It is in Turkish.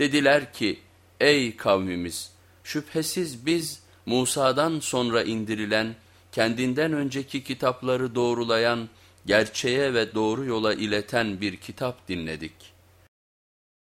Dediler ki ey kavmimiz şüphesiz biz Musa'dan sonra indirilen kendinden önceki kitapları doğrulayan gerçeğe ve doğru yola ileten bir kitap dinledik.''